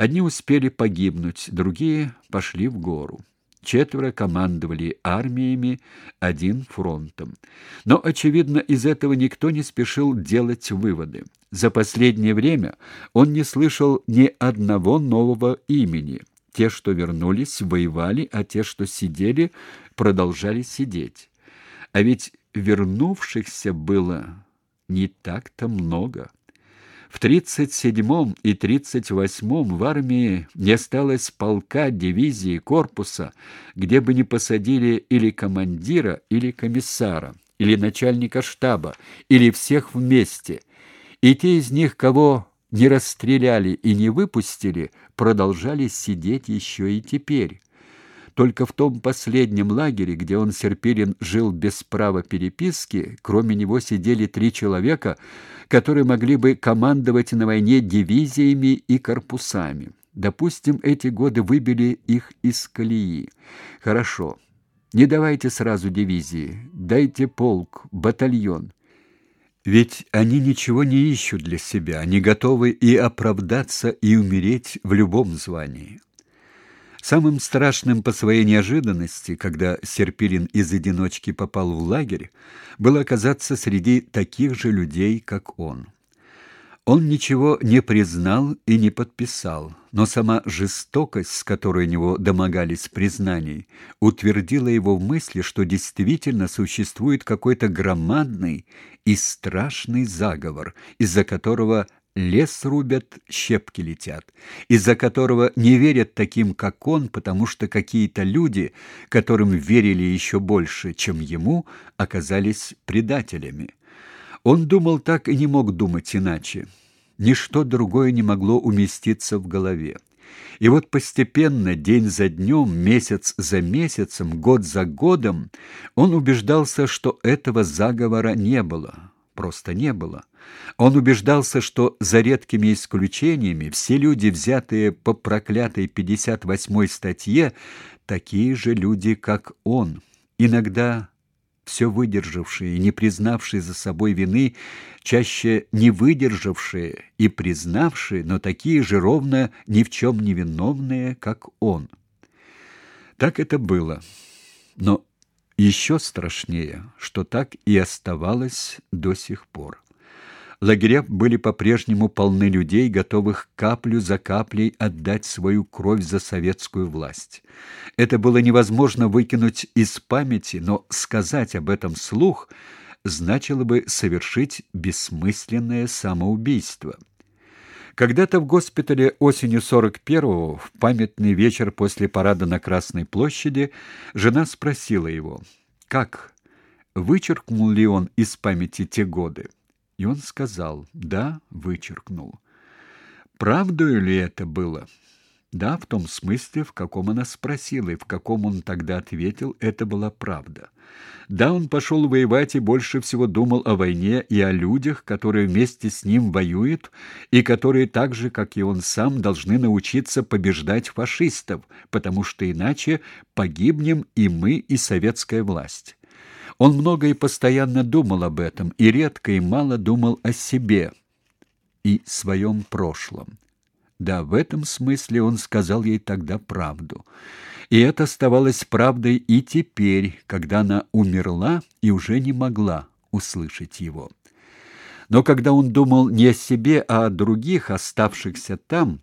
Одни успели погибнуть, другие пошли в гору. Четверо командовали армиями, один фронтом. Но, очевидно, из этого никто не спешил делать выводы. За последнее время он не слышал ни одного нового имени. Те, что вернулись, воевали, а те, что сидели, продолжали сидеть. А ведь вернувшихся было не так-то много. В 37-м и 38-м в армии не осталось полка, дивизии, корпуса, где бы не посадили или командира, или комиссара, или начальника штаба, или всех вместе. И те из них, кого не расстреляли и не выпустили, продолжали сидеть еще и теперь. Только в том последнем лагере, где он, Серпирин, жил без права переписки, кроме него сидели три человека, которые могли бы командовать на войне дивизиями и корпусами. Допустим, эти годы выбили их из колеи. Хорошо. Не давайте сразу дивизии, дайте полк, батальон. Ведь они ничего не ищут для себя, они готовы и оправдаться, и умереть в любом звании. Самым страшным по своей неожиданности, когда Серпилин из одиночки попал в лагерь, было оказаться среди таких же людей, как он. Он ничего не признал и не подписал, но сама жестокость, с которой у него домогались признаний, утвердила его в мысли, что действительно существует какой-то громадный и страшный заговор, из-за которого лес рубят, щепки летят, из-за которого не верят таким, как он, потому что какие-то люди, которым верили еще больше, чем ему, оказались предателями. Он думал так и не мог думать иначе. Ничто другое не могло уместиться в голове. И вот постепенно, день за днем, месяц за месяцем, год за годом, он убеждался, что этого заговора не было просто не было. Он убеждался, что за редкими исключениями все люди, взятые по проклятой 58-й статье, такие же люди, как он. Иногда все выдержавшие, не признавшие за собой вины, чаще не выдержавшие и признавшие, но такие же ровно ни в чем не виновные, как он. Так это было. Но еще страшнее, что так и оставалось до сих пор. Лагеря были по-прежнему полны людей, готовых каплю за каплей отдать свою кровь за советскую власть. Это было невозможно выкинуть из памяти, но сказать об этом слух значило бы совершить бессмысленное самоубийство. Когда-то в госпитале осенью 41-го, в памятный вечер после парада на Красной площади, жена спросила его, как, вычеркнул ли он из памяти те годы. И он сказал, да, вычеркнул. Правдою ли это было? Да, в том смысле, в каком она спросила, и в каком он тогда ответил, это была правда. Да, он пошел воевать и больше всего думал о войне и о людях, которые вместе с ним воюют, и которые так же, как и он сам, должны научиться побеждать фашистов, потому что иначе погибнем и мы, и советская власть. Он много и постоянно думал об этом, и редко и мало думал о себе и своем прошлом. Да, в этом смысле он сказал ей тогда правду. И это оставалось правдой и теперь, когда она умерла и уже не могла услышать его. Но когда он думал не о себе, а о других, оставшихся там,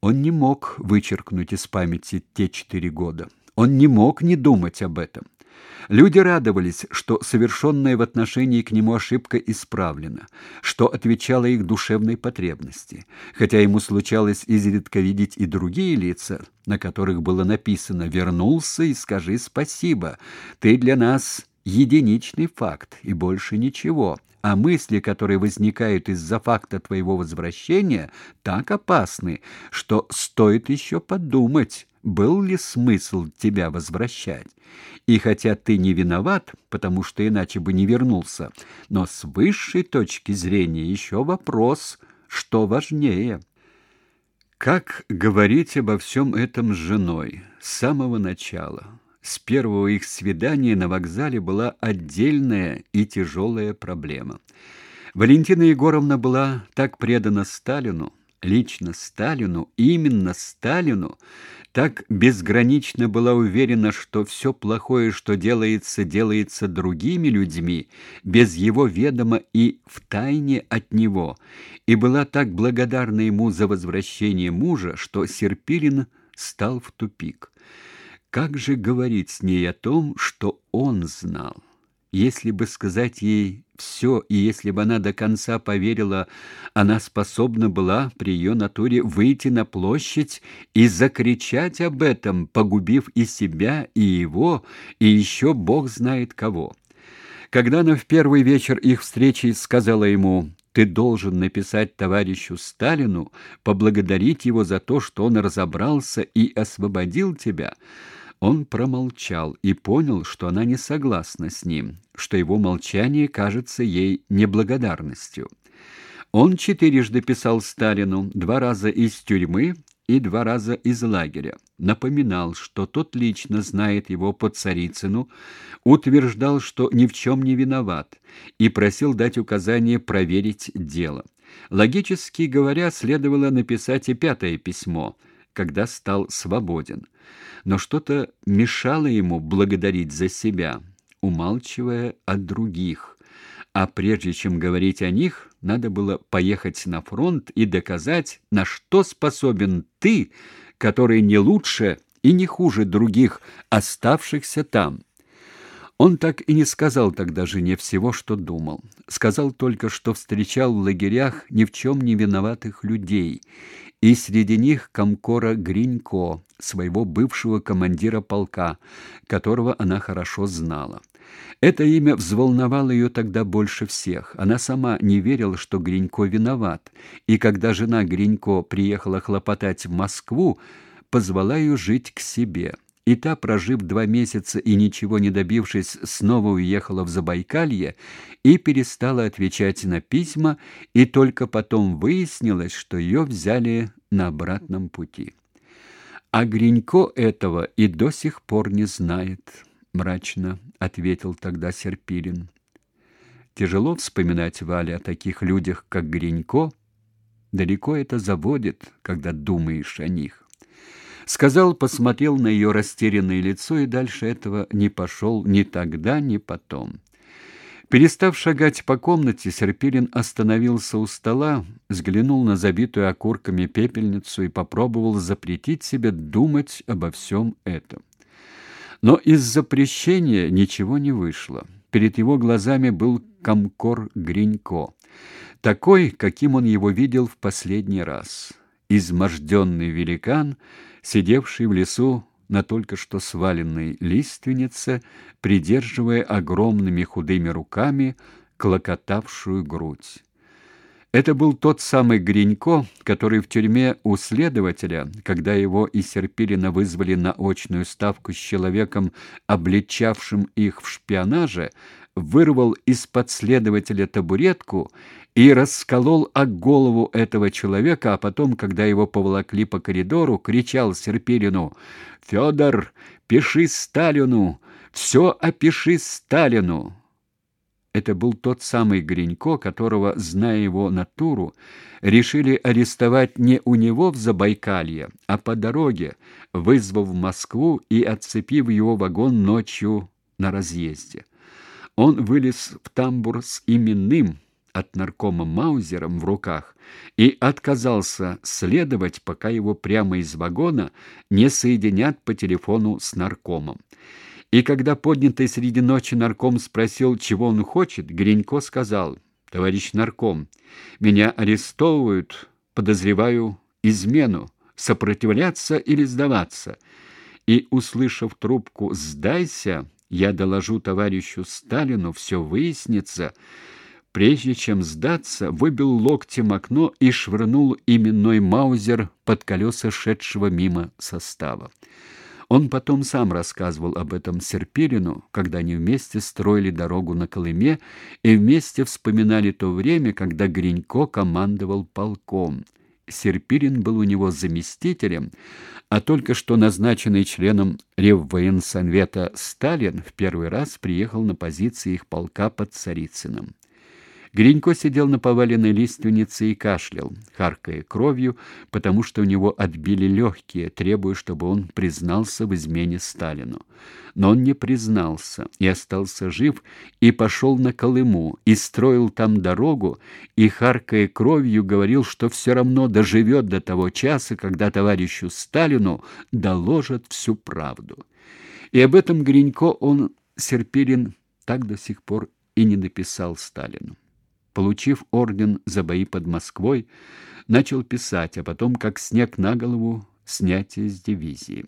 он не мог вычеркнуть из памяти те четыре года. Он не мог не думать об этом. Люди радовались, что совершенная в отношении к нему ошибка исправлена, что отвечала их душевной потребности. Хотя ему случалось изредка видеть и другие лица, на которых было написано «Вернулся и скажи спасибо, ты для нас единичный факт и больше ничего». А мысли, которые возникают из-за факта твоего возвращения, так опасны, что стоит еще подумать, был ли смысл тебя возвращать? И хотя ты не виноват, потому что иначе бы не вернулся, но с высшей точки зрения еще вопрос, что важнее. Как говорить обо всем этом с женой с самого начала? С первого их свидания на вокзале была отдельная и тяжелая проблема. Валентина Егоровна была так предана Сталину, лично Сталину, именно Сталину, так безгранично была уверена, что все плохое, что делается, делается другими людьми, без его ведома и в тайне от него, и была так благодарна ему за возвращение мужа, что Серпилин стал в тупик. Как же говорить с ней о том, что он знал? Если бы сказать ей все, и если бы она до конца поверила, она способна была при ее натуре выйти на площадь и закричать об этом, погубив и себя, и его, и еще Бог знает кого. Когда она в первый вечер их встречи сказала ему «Ты должен написать товарищу Сталину, поблагодарить его за то, что он разобрался и освободил тебя», он промолчал и понял, что она не согласна с ним, что его молчание кажется ей неблагодарностью. Он четырежды писал Сталину, два раза из тюрьмы и два раза из лагеря. Напоминал, что тот лично знает его по Царицыну, утверждал, что ни в чем не виноват, и просил дать указание проверить дело. Логически говоря, следовало написать и пятое письмо – когда стал свободен. Но что-то мешало ему благодарить за себя, умалчивая о других. А прежде чем говорить о них, надо было поехать на фронт и доказать, на что способен ты, который не лучше и не хуже других, оставшихся там. Он так и не сказал тогда жене всего, что думал. Сказал только, что встречал в лагерях ни в чем не виноватых людей и среди них комкора Гринько, своего бывшего командира полка, которого она хорошо знала. Это имя взволновало ее тогда больше всех. Она сама не верила, что Гринько виноват, и когда жена Гринько приехала хлопотать в Москву, позвала ее жить к себе. И та, прожив два месяца и ничего не добившись, снова уехала в Забайкалье и перестала отвечать на письма, и только потом выяснилось, что ее взяли на обратном пути. А Гринько этого и до сих пор не знает, мрачно ответил тогда Серпилин. Тяжело вспоминать Вале о таких людях, как Гринько. Далеко это заводит, когда думаешь о них. Сказал, посмотрел на ее растерянное лицо и дальше этого не пошел ни тогда, ни потом. Перестав шагать по комнате, Серпилин остановился у стола, взглянул на забитую окурками пепельницу и попробовал запретить себе думать обо всем этом. Но из запрещения ничего не вышло. Перед его глазами был комкор Гринько, такой, каким он его видел в последний раз. Изможденный великан — сидевший в лесу на только что сваленной лиственнице, придерживая огромными худыми руками клокотавшую грудь. Это был тот самый Гринько, который в тюрьме у следователя, когда его из Серпилина вызвали на очную ставку с человеком, обличавшим их в шпионаже, вырвал из-под следователя табуретку и расколол о голову этого человека, а потом, когда его поволокли по коридору, кричал Серпилину «Федор, пиши Сталину! Все опиши Сталину!» Это был тот самый Гринько, которого, зная его натуру, решили арестовать не у него в Забайкалье, а по дороге, вызвав в Москву и отцепив его вагон ночью на разъезде. Он вылез в тамбур с именным, от наркома Маузером в руках и отказался следовать, пока его прямо из вагона не соединят по телефону с наркомом. И когда поднятый среди ночи нарком спросил, чего он хочет, Гринько сказал, «Товарищ нарком, меня арестовывают, подозреваю измену, сопротивляться или сдаваться». И, услышав трубку «Сдайся», я доложу товарищу Сталину, все выяснится, прежде чем сдаться, выбил локтем окно и швырнул именной маузер под колеса шедшего мимо состава. Он потом сам рассказывал об этом Серпилину, когда они вместе строили дорогу на Колыме и вместе вспоминали то время, когда Гринько командовал полком. Серпилин был у него заместителем, а только что назначенный членом Реввоенсовета Сталин в первый раз приехал на позиции их полка под Царицыным. Гринько сидел на поваленной лиственнице и кашлял, харкая кровью, потому что у него отбили легкие, требуя, чтобы он признался в измене Сталину. Но он не признался и остался жив, и пошел на Колыму, и строил там дорогу, и, харкая кровью, говорил, что все равно доживет до того часа, когда товарищу Сталину доложат всю правду. И об этом Гринько он, Серпилин, так до сих пор и не написал Сталину получив орден за бои под Москвой, начал писать, а потом, как снег на голову, снятие с дивизии.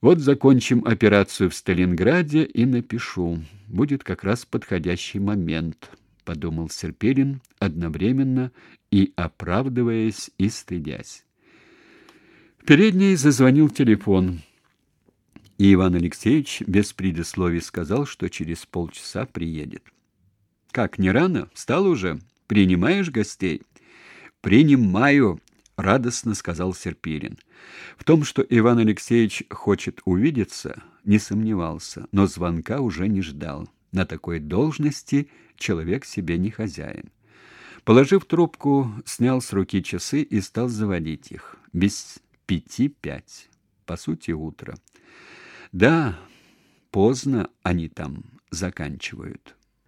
Вот закончим операцию в Сталинграде и напишу. Будет как раз подходящий момент, подумал Серпилин одновременно и оправдываясь и стыдясь. В передней зазвонил телефон. И Иван Алексеевич без предисловий сказал, что через полчаса приедет. Как, не рано? Встал уже? Принимаешь гостей? Принимаю, радостно сказал Серпирин. В том, что Иван Алексеевич хочет увидеться, не сомневался, но звонка уже не ждал. На такой должности человек себе не хозяин. Положив трубку, снял с руки часы и стал заводить их. Без пяти пять. По сути, утро. Да, поздно они там заканчивают.